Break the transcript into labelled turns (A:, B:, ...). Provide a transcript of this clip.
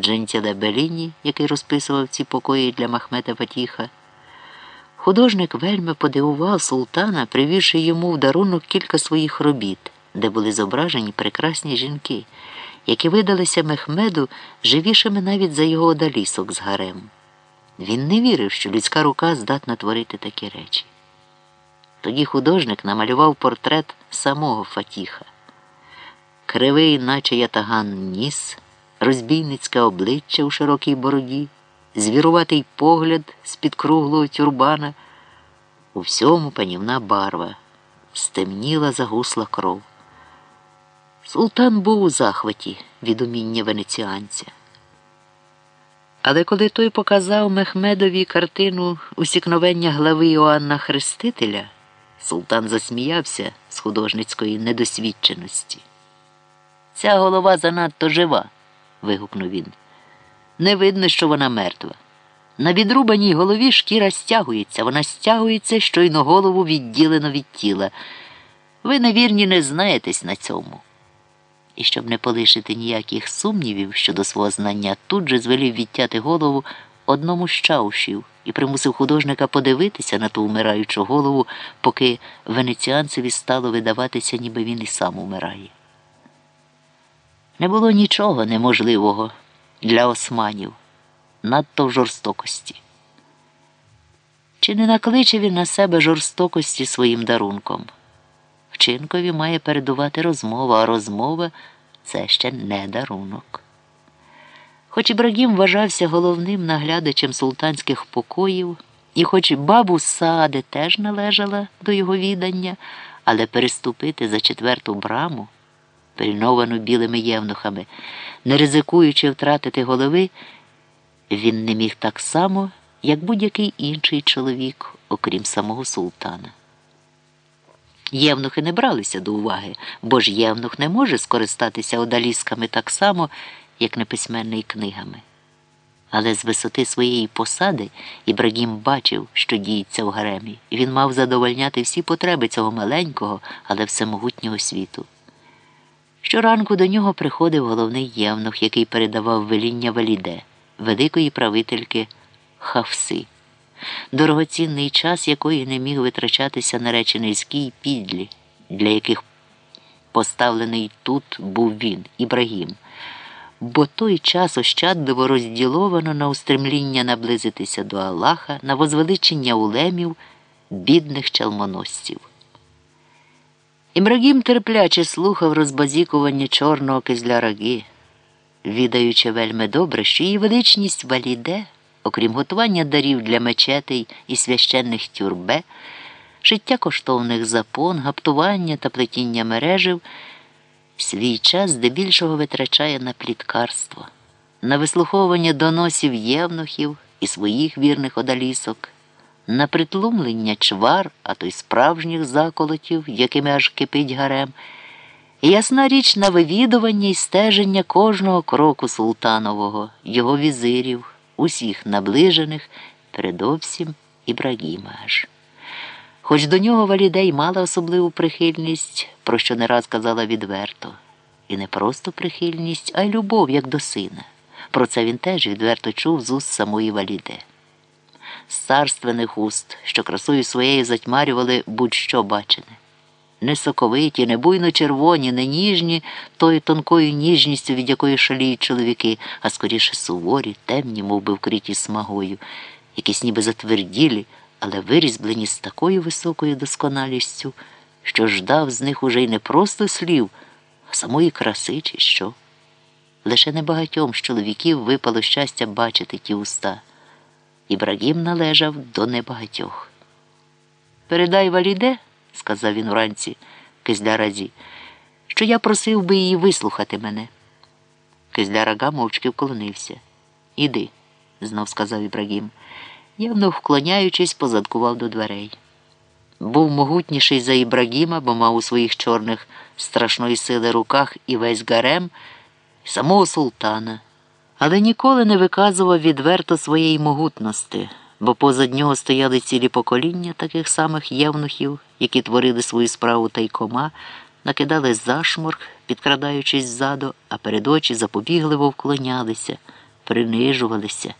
A: Джентіле Беліні, який розписував ці покої для Махмета Фатіха. Художник вельми подивував султана, привівши йому в дарунок кілька своїх робіт, де були зображені прекрасні жінки, які видалися Мехмеду живішими навіть за його одалісок з гарем. Він не вірив, що людська рука здатна творити такі речі. Тоді художник намалював портрет самого Фатіха. Кривий, наче ятаган ніс, розбійницьке обличчя у широкій бороді, звіруватий погляд з-під круглого тюрбана. У всьому панівна барва, стемніла загусла кров. Султан був у захваті від уміння венеціанця. Але коли той показав Мехмедові картину усікновення глави Іоанна Хрестителя, султан засміявся з художницької недосвідченості. Ця голова занадто жива, вигукнув він. Не видно, що вона мертва. На відрубаній голові шкіра стягується, вона стягується, щойно голову відділено від тіла. Ви, невірні, не знаєтесь на цьому. І щоб не полишити ніяких сумнівів щодо свого знання, тут же звелів відтяти голову одному з чаушів і примусив художника подивитися на ту умираючу голову, поки венеціанцеві стало видаватися, ніби він і сам умирає. Не було нічого неможливого для османів, надто в жорстокості. Чи не накличе він на себе жорстокості своїм дарунком? Вчинкові має передувати розмова, а розмова це ще не дарунок. Хоч Ібрагім вважався головним наглядачем султанських покоїв, і хоч бабу Саади теж належала до його відання, але переступити за четверту браму, пильновану білими євнухами, не ризикуючи втратити голови, він не міг так само, як будь-який інший чоловік, окрім самого султана. Євнухи не бралися до уваги, бо ж євнух не може скористатися одалісками так само, як неписьменний книгами. Але з висоти своєї посади Ібрагім бачив, що діється в гаремі, і він мав задовольняти всі потреби цього маленького, але всемогутнього світу. Щоранку до нього приходив головний євнух, який передавав веління валіде, великої правительки Хавси дорогоцінний час якої не міг витрачатися на речі підлі, для яких поставлений тут був він, Ібрагім, бо той час ощадливо розділовано на устремління наблизитися до Аллаха, на возвеличення улемів, бідних чалмоносців. Ібрагім терпляче слухав розбазікування чорного кизляраги, відаючи вельми добре, що її величність валіде окрім готування дарів для мечетей і священних тюрбе, шиття коштовних запон, гаптування та плетіння мережів, свій час здебільшого витрачає на пліткарство, на вислуховування доносів євнухів і своїх вірних одалісок, на притлумлення чвар, а то й справжніх заколотів, якими аж кипить гарем. І ясна річ на вивідування і стеження кожного кроку султанового, його візирів усіх наближених, передовсім Ібрагіма аж. Хоч до нього Валідей мала особливу прихильність, про що не раз казала відверто, і не просто прихильність, а й любов, як до сина. Про це він теж відверто чув з уст самої Валіде. З царственних уст, що красою своєю затьмарювали будь-що бачене не соковиті, не буйно червоні, не ніжні тою тонкою ніжністю, від якої шаліють чоловіки, а скоріше суворі, темні, мов би вкриті смагою, якісь ніби затверділі, але вирізблені з такою високою досконалістю, що ждав з них уже й не просто слів, а самої краси, чи що. Лише небагатьом з чоловіків випало щастя бачити ті уста. Ібрагім належав до небагатьох. Передай валіде сказав він уранці Кизляразі, що я просив би її вислухати мене. Кизлярага мовчки вклонився. Іди, знов сказав Ібрагім. Явно вклоняючись, позадкував до дверей. Був могутніший за Ібрагіма, бо мав у своїх чорних страшної сили руках і весь гарем, самого султана, але ніколи не виказував відверто своєї могутності бо позад нього стояли цілі покоління таких самих євнухів, які творили свою справу тайкома, накидали зашморг, підкрадаючись ззаду, а перед очі запобігливо вклонялися, принижувалися.